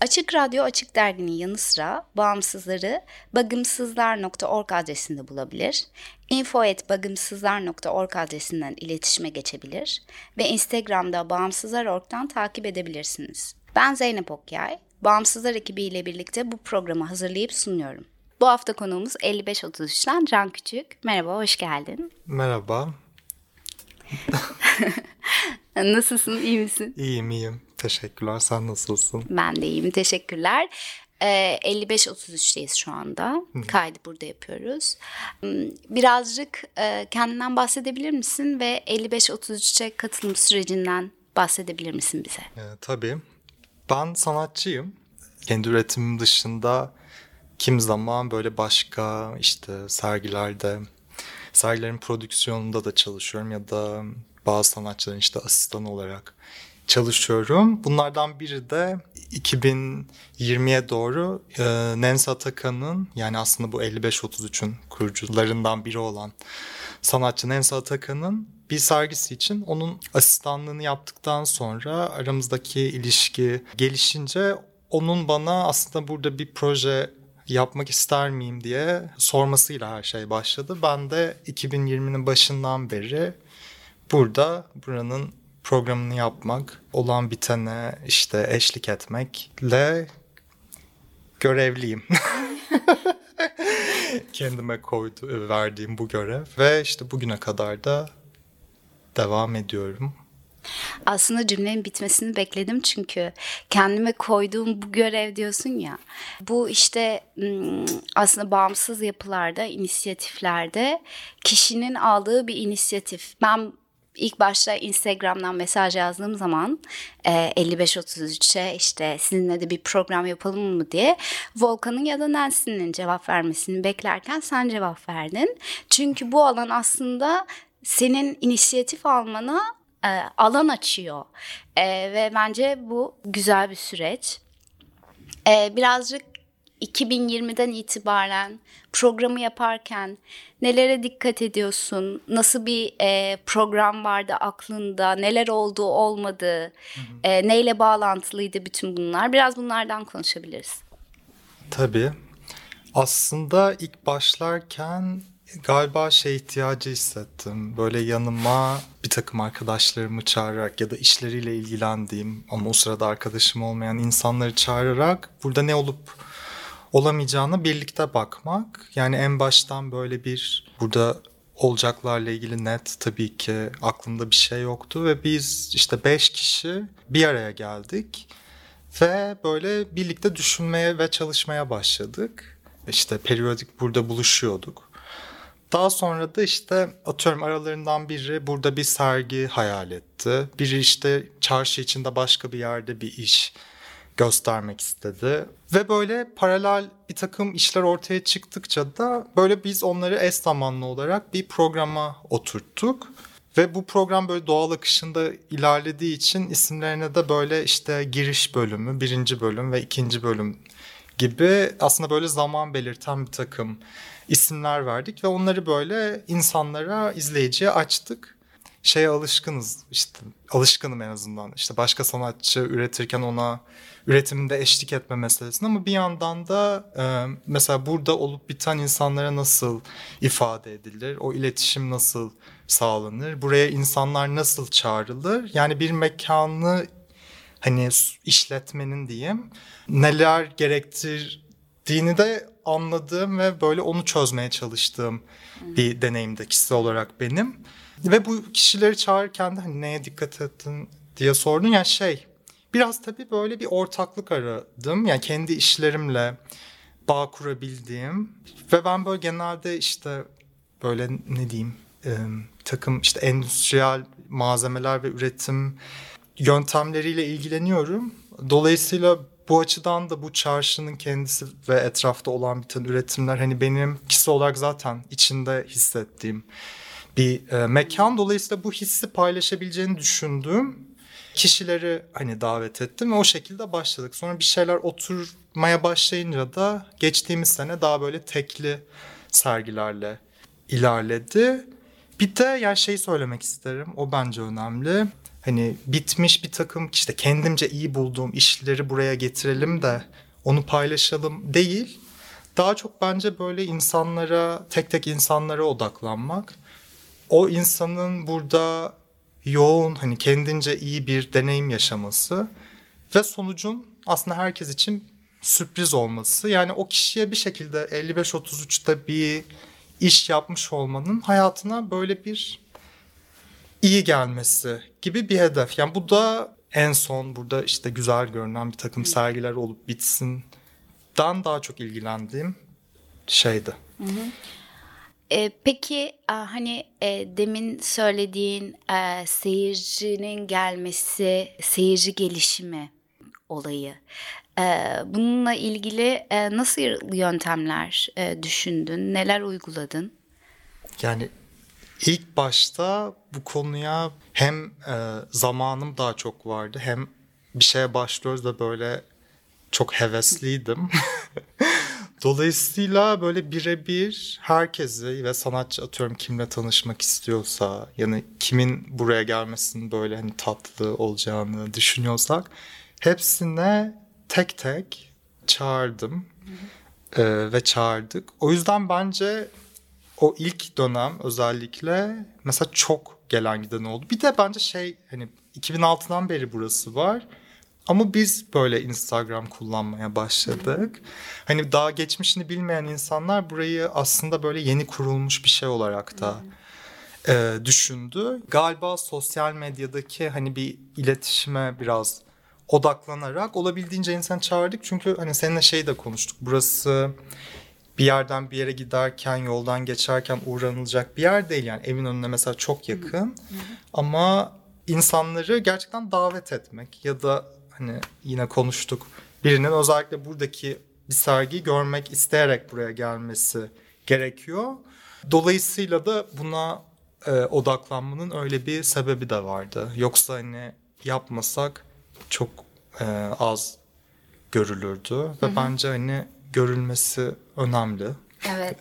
Açık Radyo Açık Dergi'nin yanı sıra bağımsızları bagımsızlar.org adresinde bulabilir, info.bagımsızlar.org adresinden iletişime geçebilir ve Instagram'da Bağımsızlar.org'dan takip edebilirsiniz. Ben Zeynep Okyay, Bağımsızlar ekibiyle birlikte bu programı hazırlayıp sunuyorum. Bu hafta konuğumuz 5533'ten Can Küçük. Merhaba, hoş geldin. Merhaba. Nasılsın, iyi misin? İyiyim, iyiyim. Teşekkürler. Sen nasılsın? Ben de iyiyim. Teşekkürler. Ee, 55-33'teyiz şu anda. Kaydı burada yapıyoruz. Hmm, birazcık e, kendinden bahsedebilir misin ve 55-33'e katılım sürecinden bahsedebilir misin bize? Ee, tabii. Ben sanatçıyım. Kendi üretimim dışında kim zaman böyle başka işte sergilerde, sergilerin prodüksiyonunda da çalışıyorum ya da bazı sanatçıların işte asistan olarak çalışıyorum. Bunlardan biri de 2020'ye doğru e, Nancy Atakan'ın yani aslında bu 55-33'ün kurucularından biri olan sanatçı Nancy Atakan'ın bir sergisi için onun asistanlığını yaptıktan sonra aramızdaki ilişki gelişince onun bana aslında burada bir proje yapmak ister miyim diye sormasıyla her şey başladı. Ben de 2020'nin başından beri burada buranın programını yapmak, olan bitene işte eşlik etmekle görevliyim. Kendime koydu, verdiğim bu görev ve işte bugüne kadar da devam ediyorum. Aslında cümlenin bitmesini bekledim çünkü kendime koyduğum bu görev diyorsun ya. Bu işte aslında bağımsız yapılarda, inisiyatiflerde kişinin aldığı bir inisiyatif. Ben ilk başta Instagram'dan mesaj yazdığım zaman e, 5533'e işte sizinle de bir program yapalım mı diye Volkan'ın ya da Nancy'nin cevap vermesini beklerken sen cevap verdin. Çünkü bu alan aslında senin inisiyatif almana e, alan açıyor e, ve bence bu güzel bir süreç. E, birazcık 2020'den itibaren programı yaparken nelere dikkat ediyorsun? Nasıl bir e, program vardı aklında? Neler oldu olmadı? Hı hı. E, neyle bağlantılıydı bütün bunlar? Biraz bunlardan konuşabiliriz. Tabii. Aslında ilk başlarken galiba şey ihtiyacı hissettim. Böyle yanıma bir takım arkadaşlarımı çağırarak ya da işleriyle ilgilendiğim ama o sırada arkadaşım olmayan insanları çağırarak burada ne olup olamayacağına birlikte bakmak. Yani en baştan böyle bir burada olacaklarla ilgili net tabii ki aklımda bir şey yoktu ve biz işte beş kişi bir araya geldik ve böyle birlikte düşünmeye ve çalışmaya başladık. İşte periyodik burada buluşuyorduk. Daha sonra da işte atıyorum aralarından biri burada bir sergi hayal etti. Biri işte çarşı içinde başka bir yerde bir iş göstermek istedi. Ve böyle paralel bir takım işler ortaya çıktıkça da böyle biz onları eş zamanlı olarak bir programa oturttuk. Ve bu program böyle doğal akışında ilerlediği için isimlerine de böyle işte giriş bölümü, birinci bölüm ve ikinci bölüm gibi aslında böyle zaman belirten bir takım isimler verdik ve onları böyle insanlara, izleyiciye açtık. şeye alışkınız işte alışkınım en azından. İşte başka sanatçı üretirken ona üretiminde eşlik etme meselesine. Ama bir yandan da e, mesela burada olup biten insanlara nasıl ifade edilir? O iletişim nasıl sağlanır? Buraya insanlar nasıl çağrılır? Yani bir mekanı hani işletmenin diyeyim neler gerektirdiğini de anladığım ve böyle onu çözmeye çalıştığım bir deneyimde kişisel olarak benim. Ve bu kişileri çağırırken de hani neye dikkat ettin diye sordun. Yani şey biraz tabii böyle bir ortaklık aradım. Yani kendi işlerimle bağ kurabildiğim ve ben böyle genelde işte böyle ne diyeyim e, takım işte endüstriyel malzemeler ve üretim yöntemleriyle ilgileniyorum. Dolayısıyla bu açıdan da bu çarşının kendisi ve etrafta olan biten üretimler hani benim kişisel olarak zaten içinde hissettiğim bir e, mekan. Dolayısıyla bu hissi paylaşabileceğini düşündüğüm kişileri hani davet ettim ve o şekilde başladık. Sonra bir şeyler oturmaya başlayınca da geçtiğimiz sene daha böyle tekli sergilerle ilerledi. Bir de yani şey söylemek isterim. O bence önemli. Hani bitmiş bir takım işte kendimce iyi bulduğum işleri buraya getirelim de onu paylaşalım değil. Daha çok bence böyle insanlara, tek tek insanlara odaklanmak. O insanın burada yoğun hani kendince iyi bir deneyim yaşaması ve sonucun aslında herkes için sürpriz olması. Yani o kişiye bir şekilde 55-33'te bir iş yapmış olmanın hayatına böyle bir iyi gelmesi gibi bir hedef. Yani bu da en son burada işte güzel görünen bir takım sergiler olup bitsin dan daha çok ilgilendiğim şeydi. Hı hı. E, peki hani e, demin söylediğin e, seyircinin gelmesi, seyirci gelişimi olayı. E, bununla ilgili e, nasıl yöntemler e, düşündün, neler uyguladın? Yani ilk başta bu konuya hem e, zamanım daha çok vardı hem bir şeye başlıyoruz da böyle çok hevesliydim. Dolayısıyla böyle birebir herkesi ve sanatçı atıyorum kimle tanışmak istiyorsa yani kimin buraya gelmesinin böyle hani tatlı olacağını düşünüyorsak hepsine tek tek çağırdım ee, ve çağırdık. O yüzden bence o ilk dönem özellikle mesela çok gelen giden oldu. Bir de bence şey hani 2006'dan beri burası var. Ama biz böyle Instagram kullanmaya başladık. Hani daha geçmişini bilmeyen insanlar burayı aslında böyle yeni kurulmuş bir şey olarak da e, düşündü. Galiba sosyal medyadaki hani bir iletişime biraz odaklanarak olabildiğince insan çağırdık. Çünkü hani seninle şey de konuştuk. Burası bir yerden bir yere giderken, yoldan geçerken uğranılacak bir yer değil. Yani evin önüne mesela çok yakın. Ama insanları gerçekten davet etmek ya da hani yine konuştuk. Birinin özellikle buradaki bir sergiyi görmek isteyerek buraya gelmesi gerekiyor. Dolayısıyla da buna e, odaklanmanın öyle bir sebebi de vardı. Yoksa hani yapmasak çok e, az görülürdü ve hı hı. bence hani görülmesi önemli. Evet.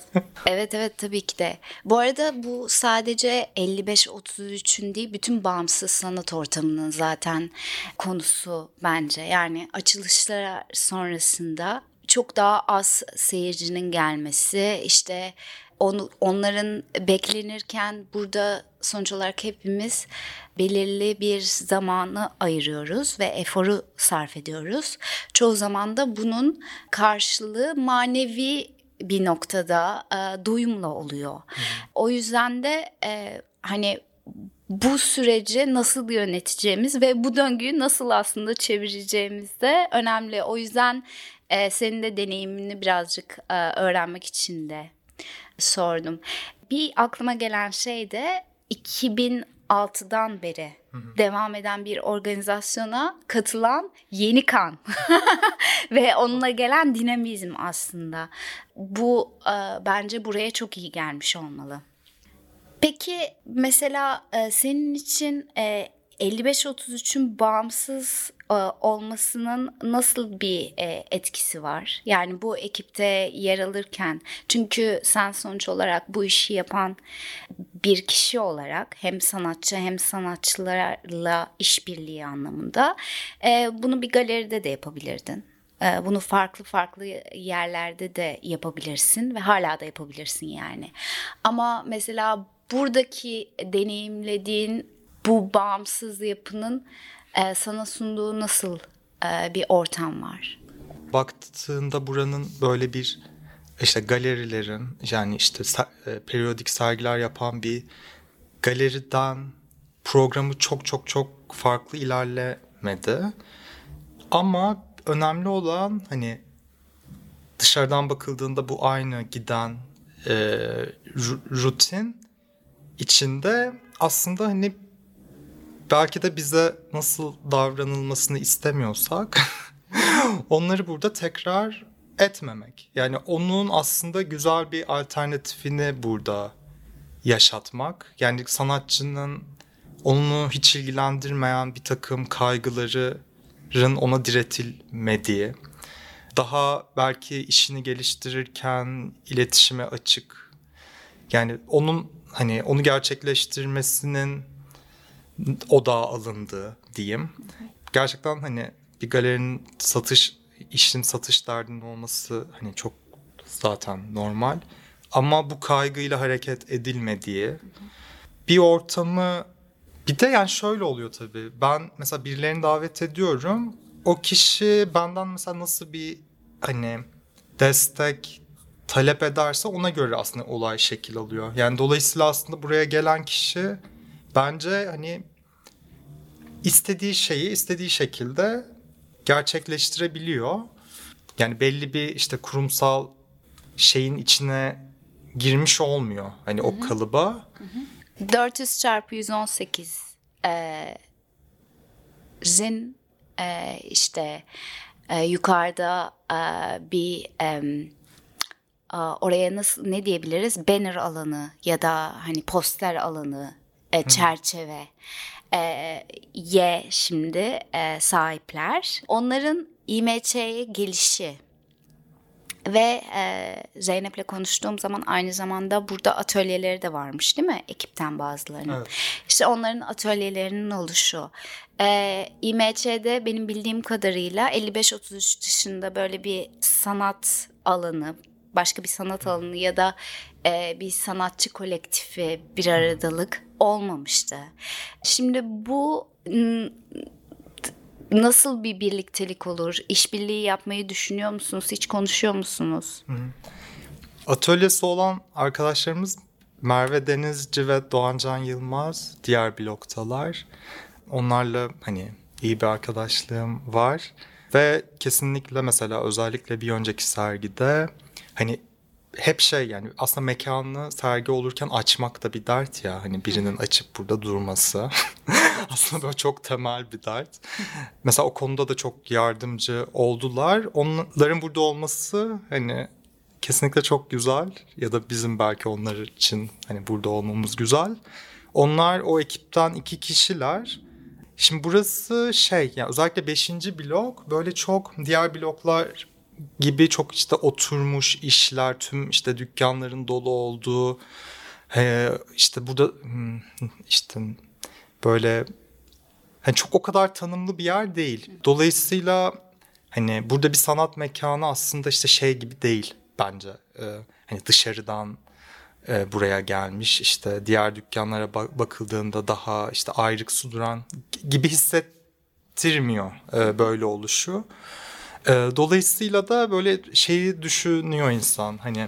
evet evet tabii ki de. Bu arada bu sadece 55-33'ün değil bütün bağımsız sanat ortamının zaten konusu bence. Yani açılışlar sonrasında çok daha az seyircinin gelmesi işte onu, onların beklenirken burada sonuç olarak hepimiz belirli bir zamanı ayırıyoruz ve eforu sarf ediyoruz. Çoğu zaman da bunun karşılığı manevi bir noktada e, duyumla oluyor. Hı. O yüzden de e, hani bu süreci nasıl yöneteceğimiz ve bu döngüyü nasıl aslında çevireceğimiz de önemli. O yüzden e, senin de deneyimini birazcık e, öğrenmek için de sordum. Bir aklıma gelen şey de 2006'dan beri devam eden bir organizasyona katılan yeni kan ve onunla gelen dinamizm aslında. Bu e, bence buraya çok iyi gelmiş olmalı. Peki mesela e, senin için e, 55-33'ün bağımsız olmasının nasıl bir e, etkisi var? Yani bu ekipte yer alırken çünkü sen sonuç olarak bu işi yapan bir kişi olarak hem sanatçı hem sanatçılarla işbirliği anlamında e, bunu bir galeride de yapabilirdin. E, bunu farklı farklı yerlerde de yapabilirsin ve hala da yapabilirsin yani. Ama mesela buradaki deneyimlediğin bu bağımsız yapının e, sana sunduğu nasıl e, bir ortam var? Baktığında buranın böyle bir işte galerilerin yani işte e, periyodik sergiler yapan bir galeriden programı çok çok çok farklı ilerlemedi. Ama önemli olan hani dışarıdan bakıldığında bu aynı giden e, rutin içinde aslında hani belki de bize nasıl davranılmasını istemiyorsak onları burada tekrar etmemek. Yani onun aslında güzel bir alternatifini burada yaşatmak. Yani sanatçının onu hiç ilgilendirmeyen bir takım kaygıların ona diretilmediği, daha belki işini geliştirirken iletişime açık. Yani onun hani onu gerçekleştirmesinin odağa alındığı diyeyim. Gerçekten hani bir galerinin satış işin satış derdinin olması hani çok zaten normal. Ama bu kaygıyla hareket edilmediği bir ortamı bir de yani şöyle oluyor tabii. Ben mesela birilerini davet ediyorum. O kişi benden mesela nasıl bir hani destek talep ederse ona göre aslında olay şekil alıyor. Yani dolayısıyla aslında buraya gelen kişi bence hani istediği şeyi istediği şekilde gerçekleştirebiliyor. Yani belli bir işte kurumsal şeyin içine girmiş olmuyor. Hani Hı-hı. o kalıba. Hı-hı. 400 çarpı 118 e, zin e, işte e, yukarıda e, bir e, oraya nasıl ne diyebiliriz banner alanı ya da hani poster alanı e, çerçeve e, ye şimdi e, sahipler. Onların İMÇ'ye gelişi ve e, Zeynep'le konuştuğum zaman aynı zamanda burada atölyeleri de varmış değil mi? Ekipten bazılarının. Evet. İşte onların atölyelerinin oluşu. E, İMÇ'de benim bildiğim kadarıyla 55-33 dışında böyle bir sanat alanı, başka bir sanat alanı ya da e, bir sanatçı kolektifi, bir aradalık olmamıştı. Şimdi bu nasıl bir birliktelik olur? İşbirliği yapmayı düşünüyor musunuz? Hiç konuşuyor musunuz? Atölyesi olan arkadaşlarımız Merve Denizci ve Doğancan Yılmaz diğer bloktalar. Onlarla hani iyi bir arkadaşlığım var. Ve kesinlikle mesela özellikle bir önceki sergide hani hep şey yani aslında mekanı sergi olurken açmak da bir dert ya. Hani birinin açıp burada durması. aslında böyle çok temel bir dert. Mesela o konuda da çok yardımcı oldular. Onların burada olması hani kesinlikle çok güzel ya da bizim belki onlar için hani burada olmamız güzel. Onlar o ekipten iki kişiler. Şimdi burası şey yani özellikle beşinci blok böyle çok diğer bloklar gibi çok işte oturmuş işler, tüm işte dükkanların dolu olduğu, e, işte burada hmm, işte böyle hani çok o kadar tanımlı bir yer değil. Dolayısıyla hani burada bir sanat mekanı aslında işte şey gibi değil bence. E, hani dışarıdan e, buraya gelmiş işte diğer dükkanlara bakıldığında daha işte ayrık duran gibi hissettirmiyor böyle oluşu. E, dolayısıyla da böyle şeyi düşünüyor insan hani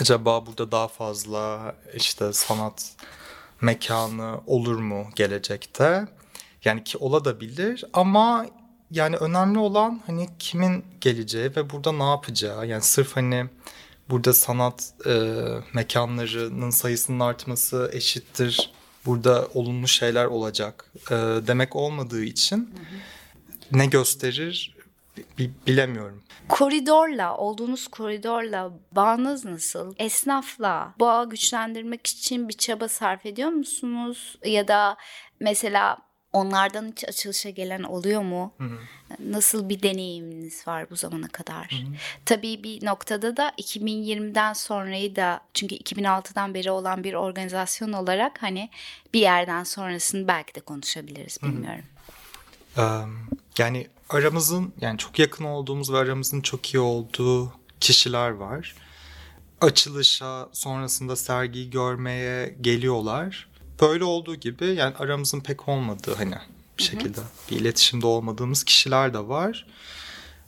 acaba burada daha fazla işte sanat mekanı olur mu gelecekte? Yani ki ola da bilir ama yani önemli olan hani kimin geleceği ve burada ne yapacağı. Yani sırf hani burada sanat e, mekanlarının sayısının artması eşittir. Burada olumlu şeyler olacak e, demek olmadığı için hı hı. ne gösterir bilemiyorum. Koridorla, olduğunuz koridorla bağınız nasıl? Esnafla bağı güçlendirmek için bir çaba sarf ediyor musunuz? Ya da mesela Onlardan hiç açılışa gelen oluyor mu? Nasıl bir deneyiminiz var bu zamana kadar? Tabii bir noktada da 2020'den sonrayı da çünkü 2006'dan beri olan bir organizasyon olarak hani bir yerden sonrasını belki de konuşabiliriz bilmiyorum. Ee, yani aramızın yani çok yakın olduğumuz ve aramızın çok iyi olduğu kişiler var. Açılışa sonrasında sergiyi görmeye geliyorlar. Böyle olduğu gibi yani aramızın pek olmadığı hani bir şekilde bir iletişimde olmadığımız kişiler de var.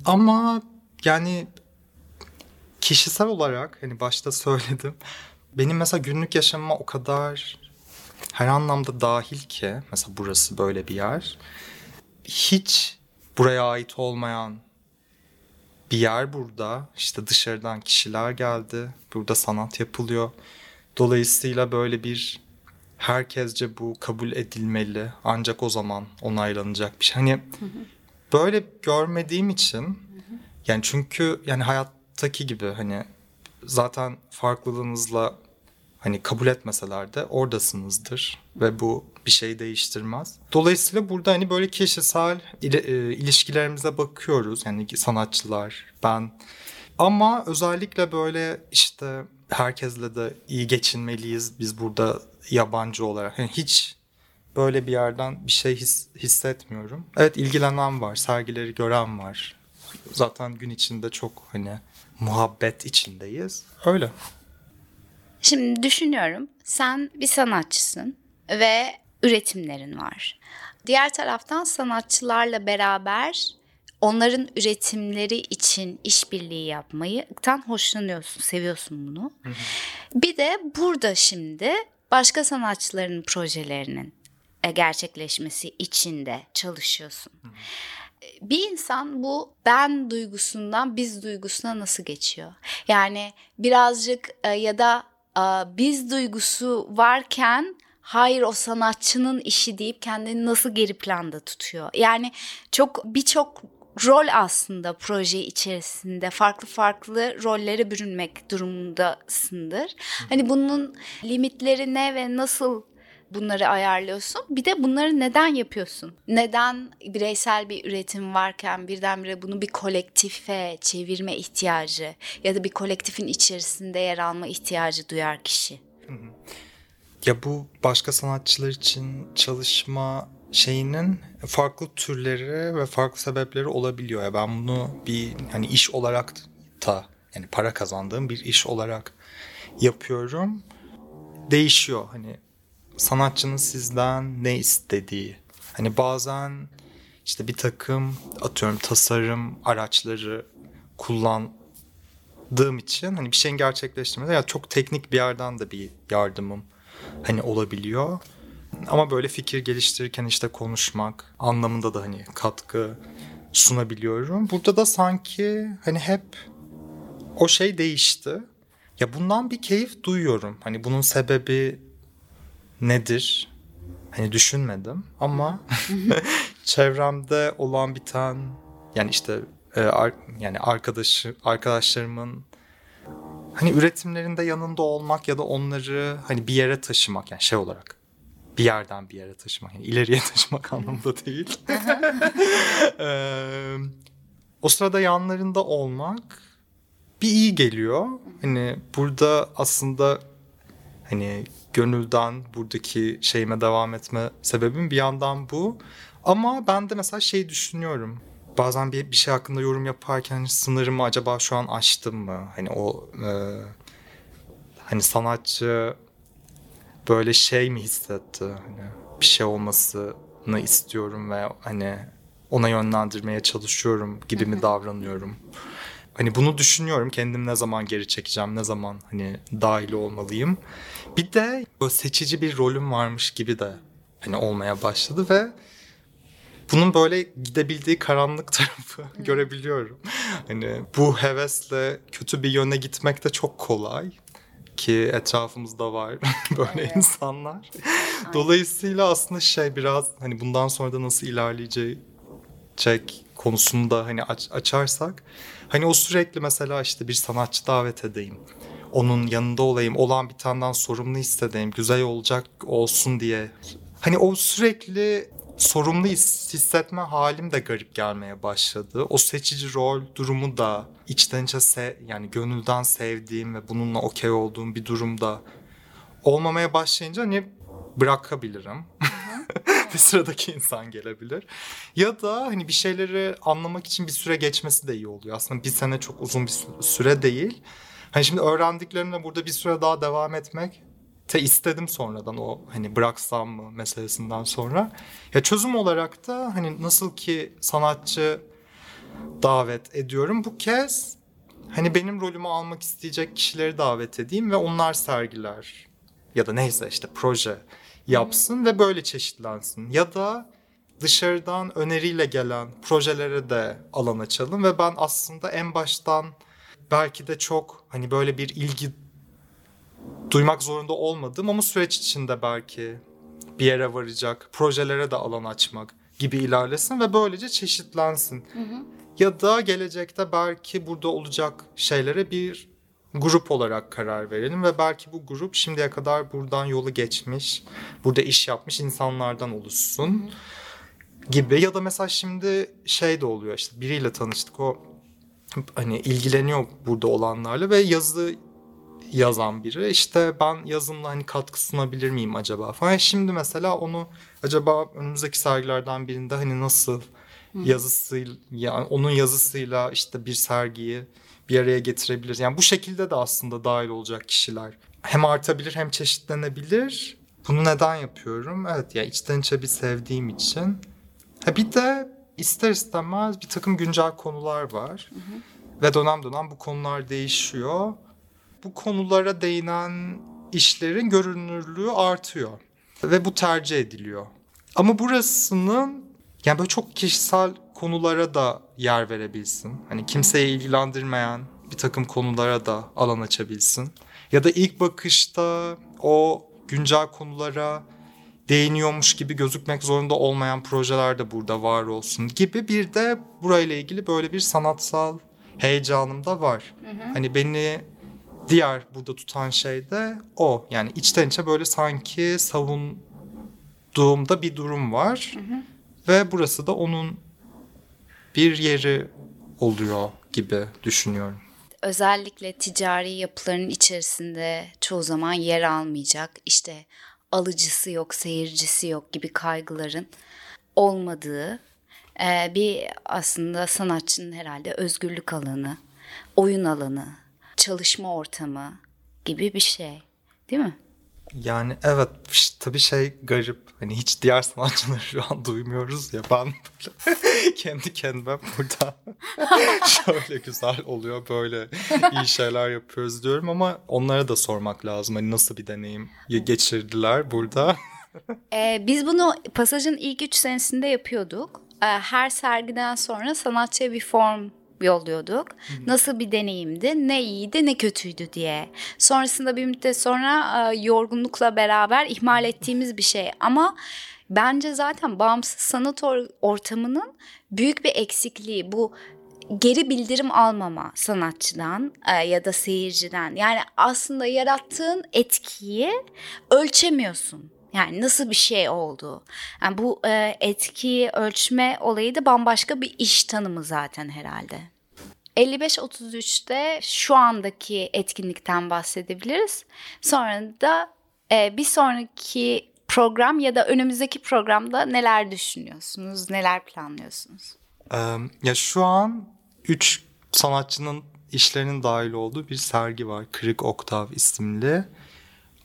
Ama yani kişisel olarak hani başta söyledim. Benim mesela günlük yaşamıma o kadar her anlamda dahil ki mesela burası böyle bir yer. Hiç buraya ait olmayan bir yer burada. İşte dışarıdan kişiler geldi. Burada sanat yapılıyor. Dolayısıyla böyle bir herkesce bu kabul edilmeli. Ancak o zaman onaylanacak bir şey. Hani böyle görmediğim için yani çünkü yani hayattaki gibi hani zaten farklılığınızla hani kabul etmeseler de oradasınızdır ve bu bir şey değiştirmez. Dolayısıyla burada hani böyle kişisel e, ilişkilerimize bakıyoruz yani sanatçılar, ben. Ama özellikle böyle işte herkesle de iyi geçinmeliyiz biz burada yabancı olarak. Yani hiç böyle bir yerden bir şey his, hissetmiyorum. Evet ilgilenen var, sergileri gören var. Zaten gün içinde çok hani muhabbet içindeyiz. Öyle. Şimdi düşünüyorum. Sen bir sanatçısın ve üretimlerin var. Diğer taraftan sanatçılarla beraber onların üretimleri için işbirliği yapmayıdan hoşlanıyorsun, seviyorsun bunu. Bir de burada şimdi başka sanatçıların projelerinin e, gerçekleşmesi için de çalışıyorsun. Bir insan bu ben duygusundan biz duygusuna nasıl geçiyor? Yani birazcık e, ya da e, biz duygusu varken hayır o sanatçının işi deyip kendini nasıl geri planda tutuyor? Yani çok birçok rol aslında proje içerisinde farklı farklı rollere bürünmek durumundasındır. Hani bunun limitleri ne ve nasıl bunları ayarlıyorsun? Bir de bunları neden yapıyorsun? Neden bireysel bir üretim varken birdenbire bunu bir kolektife çevirme ihtiyacı ya da bir kolektifin içerisinde yer alma ihtiyacı duyar kişi? Ya bu başka sanatçılar için çalışma şeyinin farklı türleri ve farklı sebepleri olabiliyor. Ya ben bunu bir hani iş olarak da yani para kazandığım bir iş olarak yapıyorum. Değişiyor hani sanatçının sizden ne istediği. Hani bazen işte bir takım atıyorum tasarım araçları kullandığım için hani bir şeyin gerçekleştirmede ya çok teknik bir yerden de bir yardımım hani olabiliyor. Ama böyle fikir geliştirirken işte konuşmak anlamında da hani katkı sunabiliyorum. Burada da sanki hani hep o şey değişti. Ya bundan bir keyif duyuyorum. Hani bunun sebebi nedir? Hani düşünmedim ama çevremde olan biten yani işte e, yani arkadaşı arkadaşlarımın hani üretimlerinde yanında olmak ya da onları hani bir yere taşımak yani şey olarak bir yerden bir yere taşımak yani ileriye taşımak anlamında değil. ee, o sırada yanlarında olmak bir iyi geliyor. Hani burada aslında hani gönülden buradaki şeyime devam etme sebebim bir yandan bu. Ama ben de mesela şey düşünüyorum. Bazen bir, bir şey hakkında yorum yaparken sınırımı acaba şu an aştım mı? Hani o e, hani sanatçı böyle şey mi hissetti? Hani bir şey olmasını istiyorum ve hani ona yönlendirmeye çalışıyorum gibi mi davranıyorum? Hani bunu düşünüyorum. Kendim ne zaman geri çekeceğim, ne zaman hani dahil olmalıyım. Bir de böyle seçici bir rolüm varmış gibi de hani olmaya başladı ve bunun böyle gidebildiği karanlık tarafı görebiliyorum. Hani bu hevesle kötü bir yöne gitmek de çok kolay ki etrafımızda var böyle evet. insanlar. Dolayısıyla aslında şey biraz hani bundan sonra da nasıl ilerleyecek konusunu da hani aç, açarsak hani o sürekli mesela işte bir sanatçı davet edeyim. Onun yanında olayım, olan bitenden sorumlu hissedeyim, güzel olacak olsun diye. Hani o sürekli sorumlu his- hissetme halim de garip gelmeye başladı. O seçici rol durumu da içten içe se- yani gönülden sevdiğim ve bununla okey olduğum bir durumda olmamaya başlayınca hani bırakabilirim. bir sıradaki insan gelebilir. Ya da hani bir şeyleri anlamak için bir süre geçmesi de iyi oluyor. Aslında bir sene çok uzun bir sü- süre değil. Hani şimdi öğrendiklerimle burada bir süre daha devam etmek te istedim sonradan o hani bıraksam mı meselesinden sonra. Ya çözüm olarak da hani nasıl ki sanatçı davet ediyorum bu kez hani benim rolümü almak isteyecek kişileri davet edeyim ve onlar sergiler ya da neyse işte proje yapsın ve böyle çeşitlensin. Ya da dışarıdan öneriyle gelen projelere de alan açalım ve ben aslında en baştan belki de çok hani böyle bir ilgi duymak zorunda olmadım ama süreç içinde belki bir yere varacak projelere de alan açmak gibi ilerlesin ve böylece çeşitlensin. Ya da gelecekte belki burada olacak şeylere bir grup olarak karar verelim ve belki bu grup şimdiye kadar buradan yolu geçmiş, burada iş yapmış insanlardan oluşsun gibi. Ya da mesela şimdi şey de oluyor işte biriyle tanıştık o hani ilgileniyor burada olanlarla ve yazı yazan biri işte ben yazımla hani katkı sunabilir miyim acaba falan. Şimdi mesela onu acaba önümüzdeki sergilerden birinde hani nasıl yazısıyla yani onun yazısıyla işte bir sergiyi bir araya getirebilir. Yani bu şekilde de aslında dahil olacak kişiler. Hem artabilir hem çeşitlenebilir. Bunu neden yapıyorum? Evet ya içten içe bir sevdiğim için. Ha bir de ister istemez bir takım güncel konular var. Ve dönem dönem bu konular değişiyor. Bu konulara değinen işlerin görünürlüğü artıyor. Ve bu tercih ediliyor. Ama burasının yani böyle çok kişisel konulara da yer verebilsin. Hani kimseye ilgilendirmeyen bir takım konulara da alan açabilsin. Ya da ilk bakışta o güncel konulara değiniyormuş gibi gözükmek zorunda olmayan projeler de burada var olsun gibi bir de burayla ilgili böyle bir sanatsal heyecanım da var. Hani beni diğer burada tutan şey de o. Yani içten içe böyle sanki savunduğumda bir durum var. Ve burası da onun bir yeri oluyor gibi düşünüyorum. özellikle ticari yapıların içerisinde çoğu zaman yer almayacak işte alıcısı yok, seyircisi yok gibi kaygıların olmadığı bir aslında sanatçının herhalde özgürlük alanı, oyun alanı, çalışma ortamı gibi bir şey. Değil mi? Yani evet tabii şey garip. Hani hiç diğer sanatçıları şu an duymuyoruz ya. Ben kendi kendime burada şöyle güzel oluyor böyle iyi şeyler yapıyoruz diyorum ama onlara da sormak lazım. Hani nasıl bir deneyim geçirdiler burada. Ee, biz bunu pasajın ilk üç senesinde yapıyorduk. Ee, her sergiden sonra sanatçıya bir form yolluyorduk. Nasıl bir deneyimdi, ne iyiydi, ne kötüydü diye. Sonrasında bir müddet sonra e, yorgunlukla beraber ihmal ettiğimiz bir şey. Ama bence zaten bağımsız sanat or- ortamının büyük bir eksikliği bu geri bildirim almama sanatçıdan e, ya da seyirciden. Yani aslında yarattığın etkiyi ölçemiyorsun. Yani nasıl bir şey oldu? Yani bu e, etkiyi ölçme olayı da bambaşka bir iş tanımı zaten herhalde. 55-33'te şu andaki etkinlikten bahsedebiliriz. Sonra da e, bir sonraki program ya da önümüzdeki programda neler düşünüyorsunuz, neler planlıyorsunuz? Ya şu an üç sanatçının işlerinin dahil olduğu bir sergi var. Kırık Oktav isimli.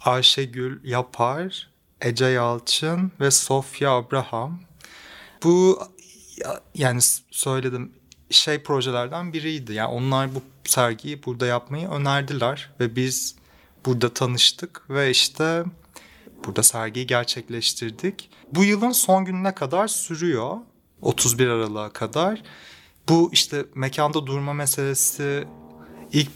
Ayşegül Yapar, Ece Yalçın ve Sofya Abraham. Bu ya- yani söyledim şey projelerden biriydi. Yani onlar bu sergiyi burada yapmayı önerdiler ve biz burada tanıştık ve işte burada sergiyi gerçekleştirdik. Bu yılın son gününe kadar sürüyor. 31 Aralık'a kadar. Bu işte mekanda durma meselesi ilk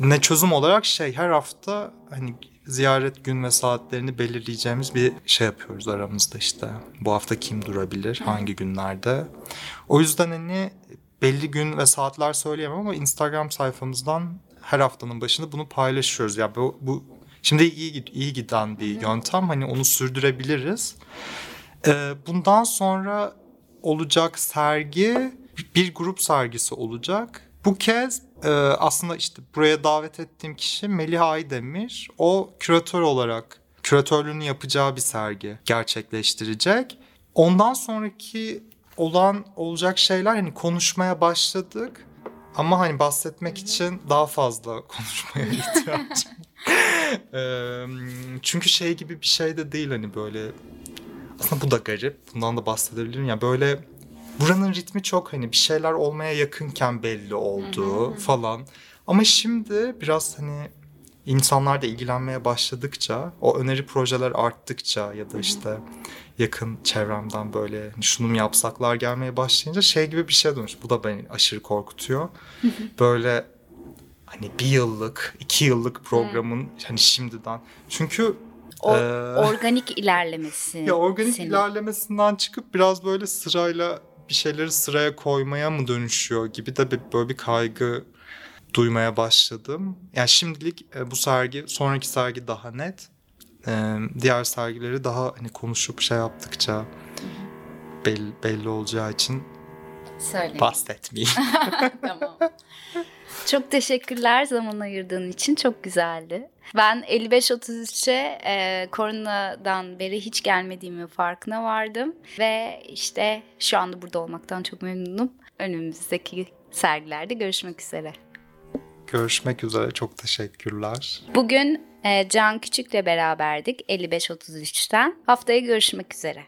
ne çözüm olarak şey her hafta hani ziyaret gün ve saatlerini belirleyeceğimiz bir şey yapıyoruz aramızda işte. Bu hafta kim durabilir, hangi günlerde. O yüzden hani belli gün ve saatler söyleyemem ama Instagram sayfamızdan her haftanın başında bunu paylaşıyoruz. Ya bu, bu şimdi iyi iyi giden bir yöntem. Hani onu sürdürebiliriz. Ee, bundan sonra olacak sergi bir grup sergisi olacak. Bu kez e, aslında işte buraya davet ettiğim kişi Melih Aydemir. O küratör olarak küratörlüğünü yapacağı bir sergi gerçekleştirecek. Ondan sonraki olan olacak şeyler hani konuşmaya başladık. Ama hani bahsetmek için daha fazla konuşmaya ihtiyacım. Çünkü şey gibi bir şey de değil hani böyle aslında bu da garip. Bundan da bahsedebilirim ya böyle buranın ritmi çok hani bir şeyler olmaya yakınken belli oldu falan. Ama şimdi biraz hani insanlar da ilgilenmeye başladıkça, o öneri projeler arttıkça ya da işte yakın çevremden böyle hani şunu mu yapsaklar gelmeye başlayınca şey gibi bir şey dönüş. Bu da beni aşırı korkutuyor. böyle hani bir yıllık, iki yıllık programın hani şimdiden. Çünkü O, eee, organik ilerlemesi. ya organik senin. ilerlemesinden çıkıp biraz böyle sırayla bir şeyleri sıraya koymaya mı dönüşüyor gibi de bir, böyle bir kaygı duymaya başladım. Yani şimdilik e, bu sergi, sonraki sergi daha net. E, diğer sergileri daha hani konuşup şey yaptıkça belli, belli olacağı için Söyle. bahsetmeyeyim. tamam. Çok teşekkürler zaman ayırdığın için. Çok güzeldi. Ben 55-33'e e, koronadan beri hiç gelmediğimin farkına vardım. Ve işte şu anda burada olmaktan çok memnunum. Önümüzdeki sergilerde görüşmek üzere. Görüşmek üzere. Çok teşekkürler. Bugün e, Can Küçük'le beraberdik 55-33'ten. Haftaya görüşmek üzere.